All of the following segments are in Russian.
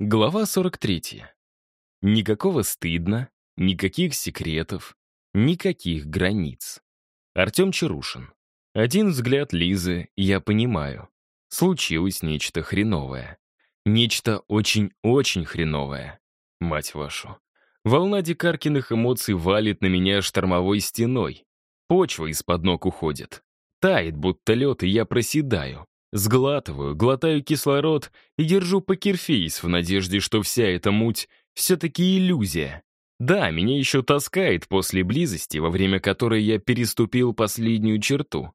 Глава 43. Никакого стыдно, никаких секретов, никаких границ. Артем Чарушин. Один взгляд Лизы, я понимаю. Случилось нечто хреновое. Нечто очень-очень хреновое. Мать вашу. Волна дикаркиных эмоций валит на меня штормовой стеной. Почва из-под ног уходит. Тает, будто лед, и я проседаю. Сглатываю, глотаю кислород и держу покерфейс в надежде, что вся эта муть все-таки иллюзия. Да, меня еще таскает после близости, во время которой я переступил последнюю черту.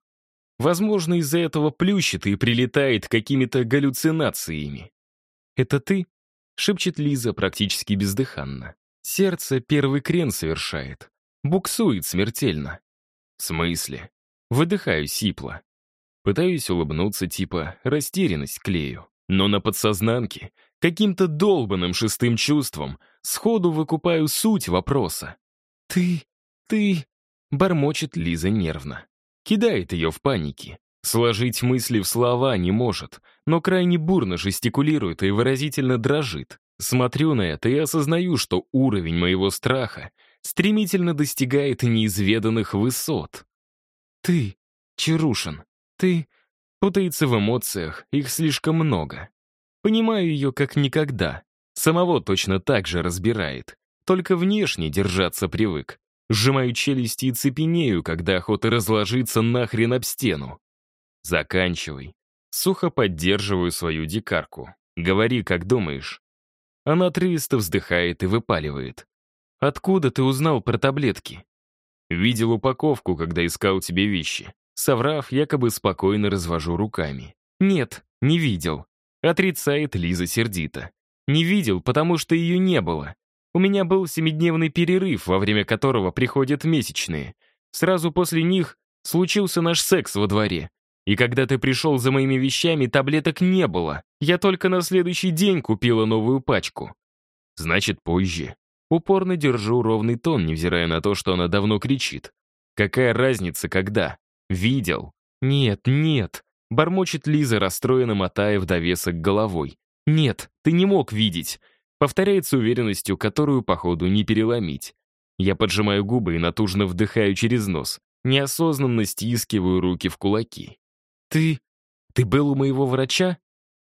Возможно, из-за этого плющит и прилетает какими-то галлюцинациями. «Это ты?» — шепчет Лиза практически бездыханно. Сердце первый крен совершает. Буксует смертельно. В смысле? Выдыхаю сипло. Пытаюсь улыбнуться, типа растерянность клею. Но на подсознанке, каким-то долбанным шестым чувством, сходу выкупаю суть вопроса. «Ты... ты...» — бормочет Лиза нервно. Кидает ее в панике. Сложить мысли в слова не может, но крайне бурно жестикулирует и выразительно дрожит. Смотрю на это и осознаю, что уровень моего страха стремительно достигает неизведанных высот. «Ты, Чарушин, ты...» Путается в эмоциях, их слишком много. Понимаю ее как никогда. Самого точно так же разбирает. Только внешне держаться привык. Сжимаю челюсти и цепенею, когда охота разложиться нахрен об стену. Заканчивай. Сухо поддерживаю свою дикарку. Говори, как думаешь. Она отрывисто вздыхает и выпаливает. «Откуда ты узнал про таблетки?» «Видел упаковку, когда искал тебе вещи. Соврав, якобы спокойно развожу руками. «Нет, не видел», — отрицает Лиза сердито. «Не видел, потому что ее не было. У меня был семидневный перерыв, во время которого приходят месячные. Сразу после них случился наш секс во дворе. И когда ты пришел за моими вещами, таблеток не было. Я только на следующий день купила новую пачку. Значит, позже. Упорно держу ровный тон, невзирая на то, что она давно кричит. Какая разница, когда? Видел. Нет, нет. Бормочет Лиза, расстроенно мотая в довесок головой. Нет, ты не мог видеть. Повторяется уверенностью, которую, походу, не переломить. Я поджимаю губы и натужно вдыхаю через нос. Неосознанно стискиваю руки в кулаки. «Ты... ты был у моего врача?»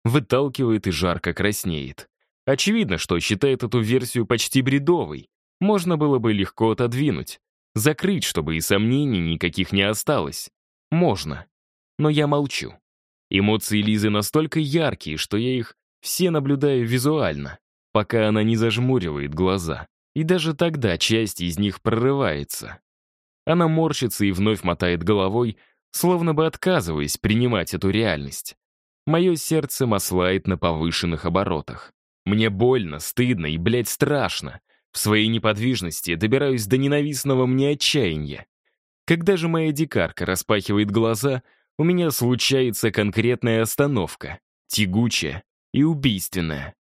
Выталкивает и жарко краснеет. Очевидно, что считает эту версию почти бредовой. Можно было бы легко отодвинуть. Закрыть, чтобы и сомнений никаких не осталось. Можно. Но я молчу. Эмоции Лизы настолько яркие, что я их все наблюдаю визуально, пока она не зажмуривает глаза. И даже тогда часть из них прорывается. Она морщится и вновь мотает головой, словно бы отказываясь принимать эту реальность. Мое сердце маслает на повышенных оборотах. Мне больно, стыдно и, блядь, страшно. В своей неподвижности добираюсь до ненавистного мне отчаяния. Когда же моя дикарка распахивает глаза, у меня случается конкретная остановка, тягучая и убийственная.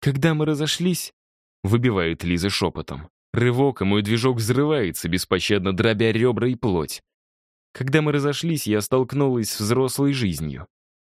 «Когда мы разошлись», — выбивает Лиза шепотом, рывок, и мой движок взрывается, беспощадно дробя ребра и плоть. Когда мы разошлись, я столкнулась с взрослой жизнью.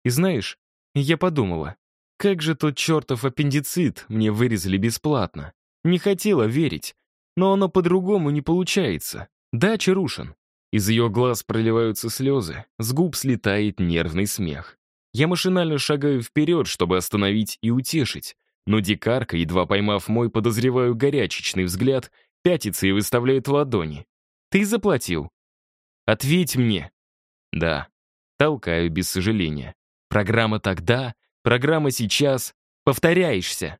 И знаешь, я подумала, как же тот чертов аппендицит мне вырезали бесплатно. Не хотела верить, но оно по-другому не получается. Да, Чарушин? Из ее глаз проливаются слезы, с губ слетает нервный смех. Я машинально шагаю вперед, чтобы остановить и утешить, но дикарка, едва поймав мой, подозреваю горячечный взгляд, пятится и выставляет ладони. «Ты заплатил?» Ответь мне. Да. Толкаю без сожаления. Программа тогда, программа сейчас. Повторяешься.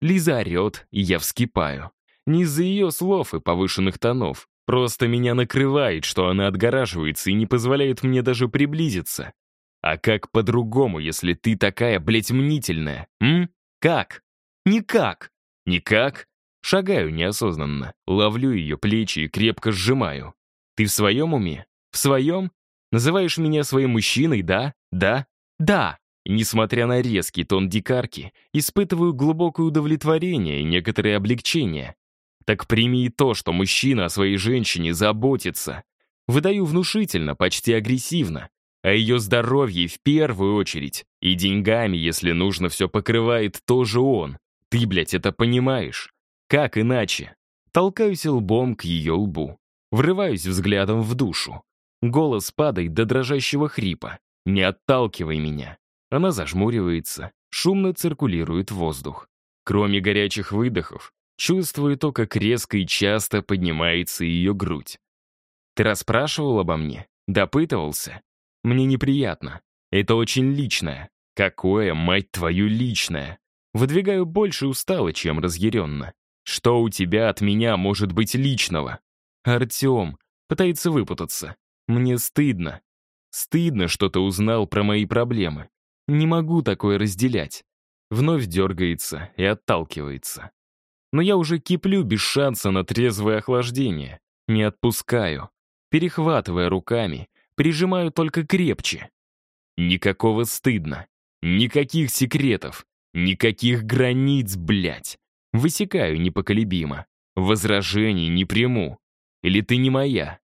Лиза орет, и я вскипаю. Не из-за ее слов и повышенных тонов. Просто меня накрывает, что она отгораживается и не позволяет мне даже приблизиться. А как по-другому, если ты такая, блядь, мнительная? М? Как? Никак. Никак? Шагаю неосознанно, ловлю ее плечи и крепко сжимаю. Ты в своем уме? В своем? Называешь меня своим мужчиной, да? Да? Да! несмотря на резкий тон дикарки, испытываю глубокое удовлетворение и некоторое облегчение. Так прими и то, что мужчина о своей женщине заботится. Выдаю внушительно, почти агрессивно. о ее здоровье в первую очередь. И деньгами, если нужно, все покрывает тоже он. Ты, блядь, это понимаешь? Как иначе? Толкаюсь лбом к ее лбу. Врываюсь взглядом в душу. Голос падает до дрожащего хрипа. «Не отталкивай меня». Она зажмуривается, шумно циркулирует воздух. Кроме горячих выдохов, чувствую то, как резко и часто поднимается ее грудь. «Ты расспрашивал обо мне? Допытывался? Мне неприятно. Это очень личное. Какое, мать твою, личное? Выдвигаю больше устало, чем разъяренно. Что у тебя от меня может быть личного? Артем пытается выпутаться. Мне стыдно. Стыдно, что ты узнал про мои проблемы. Не могу такое разделять. Вновь дергается и отталкивается. Но я уже киплю без шанса на трезвое охлаждение. Не отпускаю. Перехватывая руками, прижимаю только крепче. Никакого стыдно. Никаких секретов. Никаких границ, блядь. Высекаю непоколебимо. Возражений не приму. Или ты не моя?»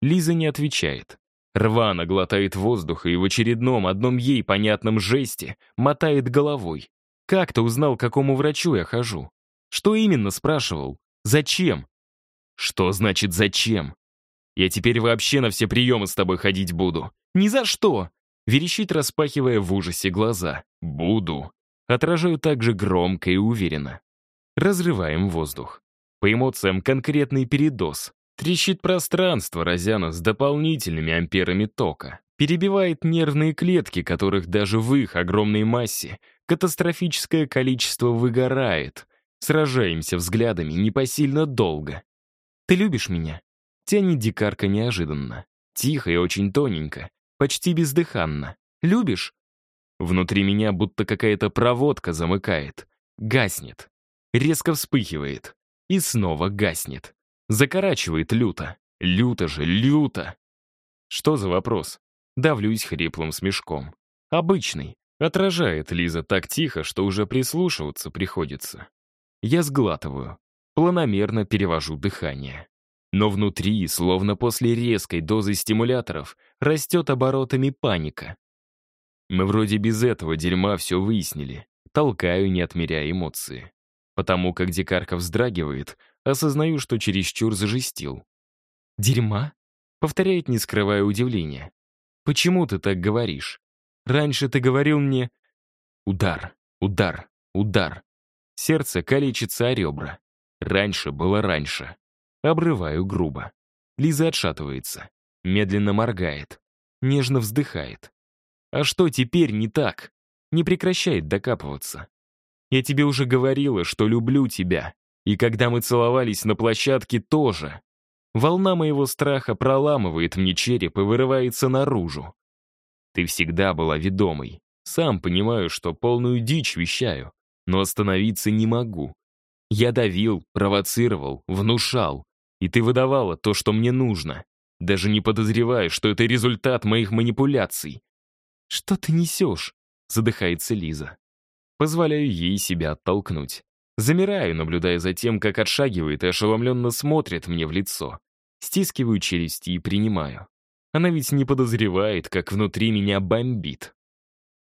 Лиза не отвечает. Рвано глотает воздух и в очередном, одном ей понятном жесте мотает головой. «Как ты узнал, к какому врачу я хожу? Что именно спрашивал? Зачем?» «Что значит «зачем»?» «Я теперь вообще на все приемы с тобой ходить буду». «Ни за что!» Верещит, распахивая в ужасе глаза. «Буду». Отражаю также громко и уверенно. Разрываем воздух. По эмоциям конкретный передоз. Трещит пространство, разя нас дополнительными амперами тока. Перебивает нервные клетки, которых даже в их огромной массе катастрофическое количество выгорает. Сражаемся взглядами непосильно долго. «Ты любишь меня?» Тянет дикарка неожиданно. Тихо и очень тоненько, почти бездыханно. «Любишь?» Внутри меня будто какая-то проводка замыкает. Гаснет резко вспыхивает и снова гаснет. Закорачивает люто. Люто же, люто. Что за вопрос? Давлюсь хриплым смешком. Обычный. Отражает Лиза так тихо, что уже прислушиваться приходится. Я сглатываю. Планомерно перевожу дыхание. Но внутри, словно после резкой дозы стимуляторов, растет оборотами паника. Мы вроде без этого дерьма все выяснили. Толкаю, не отмеряя эмоции. Потому как дикарка вздрагивает, осознаю, что чересчур зажестил. «Дерьма?» — повторяет, не скрывая удивления. «Почему ты так говоришь? Раньше ты говорил мне...» Удар, удар, удар. Сердце калечится о ребра. Раньше было раньше. Обрываю грубо. Лиза отшатывается. Медленно моргает. Нежно вздыхает. А что теперь не так? Не прекращает докапываться. Я тебе уже говорила, что люблю тебя. И когда мы целовались на площадке, тоже. Волна моего страха проламывает мне череп и вырывается наружу. Ты всегда была ведомой. Сам понимаю, что полную дичь вещаю, но остановиться не могу. Я давил, провоцировал, внушал. И ты выдавала то, что мне нужно, даже не подозревая, что это результат моих манипуляций. «Что ты несешь?» — задыхается Лиза. Позволяю ей себя оттолкнуть. Замираю, наблюдая за тем, как отшагивает и ошеломленно смотрит мне в лицо. Стискиваю челюсти и принимаю. Она ведь не подозревает, как внутри меня бомбит.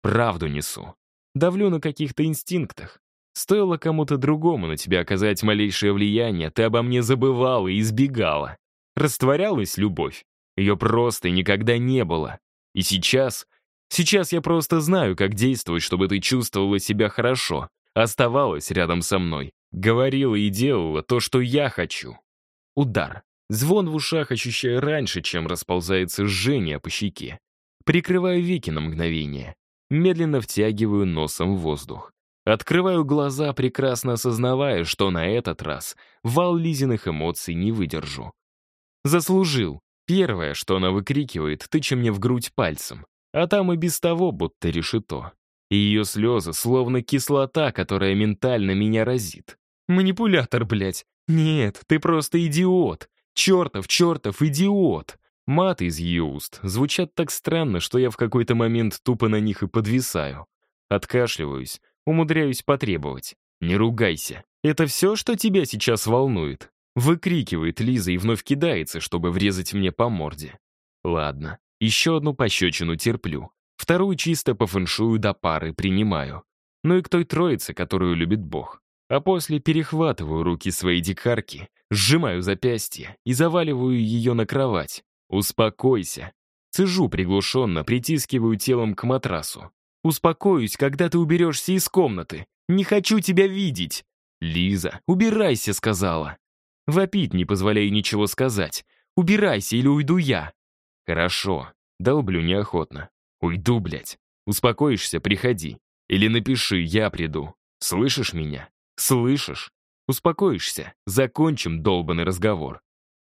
Правду несу. Давлю на каких-то инстинктах. Стоило кому-то другому на тебя оказать малейшее влияние, ты обо мне забывала и избегала. Растворялась любовь. Ее просто никогда не было. И сейчас Сейчас я просто знаю, как действовать, чтобы ты чувствовала себя хорошо, оставалась рядом со мной, говорила и делала то, что я хочу. Удар. Звон в ушах ощущаю раньше, чем расползается жжение по щеке. Прикрываю веки на мгновение. Медленно втягиваю носом воздух. Открываю глаза, прекрасно осознавая, что на этот раз вал Лизиных эмоций не выдержу. «Заслужил!» Первое, что она выкрикивает, тыча мне в грудь пальцем. А там и без того будто решето. И ее слезы словно кислота, которая ментально меня разит. Манипулятор, блядь. Нет, ты просто идиот. Чертов, чертов идиот. Маты из ее уст звучат так странно, что я в какой-то момент тупо на них и подвисаю. Откашливаюсь, умудряюсь потребовать. «Не ругайся. Это все, что тебя сейчас волнует?» Выкрикивает Лиза и вновь кидается, чтобы врезать мне по морде. Ладно, Еще одну пощечину терплю. Вторую чисто по фэншую до пары принимаю. Ну и к той троице, которую любит Бог. А после перехватываю руки своей дикарки, сжимаю запястье и заваливаю ее на кровать. «Успокойся». Цежу приглушенно, притискиваю телом к матрасу. «Успокоюсь, когда ты уберешься из комнаты. Не хочу тебя видеть!» «Лиза, убирайся», — сказала. Вопить не позволяю ничего сказать. «Убирайся, или уйду я». «Хорошо», — долблю неохотно. «Уйду, блядь. Успокоишься, приходи. Или напиши, я приду. Слышишь меня? Слышишь? Успокоишься, закончим долбанный разговор.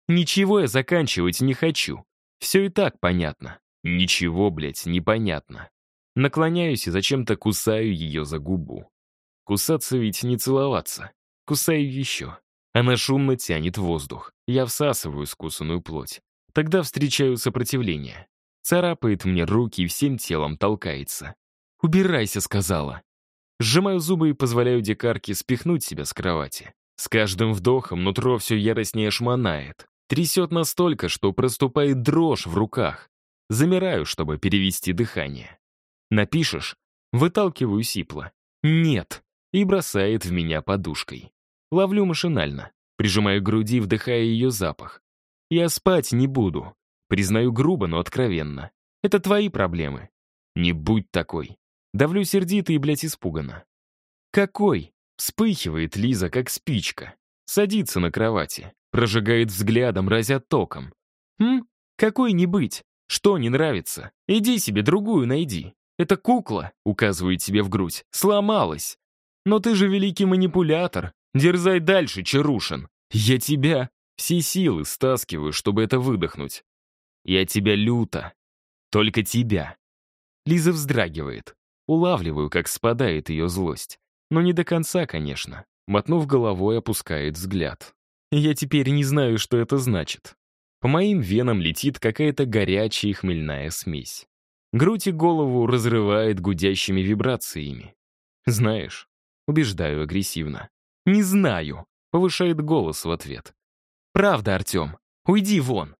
Ничего я заканчивать не хочу. Все и так понятно. Ничего, блядь, непонятно. Наклоняюсь и зачем-то кусаю ее за губу. Кусаться ведь не целоваться. Кусаю еще. Она шумно тянет воздух. Я всасываю скусанную плоть. Тогда встречаю сопротивление. Царапает мне руки и всем телом толкается. «Убирайся», — сказала. Сжимаю зубы и позволяю дикарке спихнуть себя с кровати. С каждым вдохом нутро все яростнее шмонает. Трясет настолько, что проступает дрожь в руках. Замираю, чтобы перевести дыхание. «Напишешь?» Выталкиваю сипло. «Нет!» И бросает в меня подушкой. Ловлю машинально. Прижимаю груди, вдыхая ее запах. Я спать не буду. Признаю грубо, но откровенно. Это твои проблемы. Не будь такой. Давлю сердито и, блядь, испуганно. «Какой?» — вспыхивает Лиза, как спичка. Садится на кровати, прожигает взглядом, разя током. «М? Какой не быть? Что не нравится? Иди себе другую найди. Эта кукла, указывает тебе в грудь, сломалась. Но ты же великий манипулятор. Дерзай дальше, Чарушин. Я тебя все силы стаскиваю, чтобы это выдохнуть. Я тебя люто. Только тебя. Лиза вздрагивает. Улавливаю, как спадает ее злость. Но не до конца, конечно. Мотнув головой, опускает взгляд. Я теперь не знаю, что это значит. По моим венам летит какая-то горячая хмельная смесь. Грудь и голову разрывает гудящими вибрациями. Знаешь, убеждаю агрессивно. «Не знаю», — повышает голос в ответ. «Правда, Артем, уйди вон.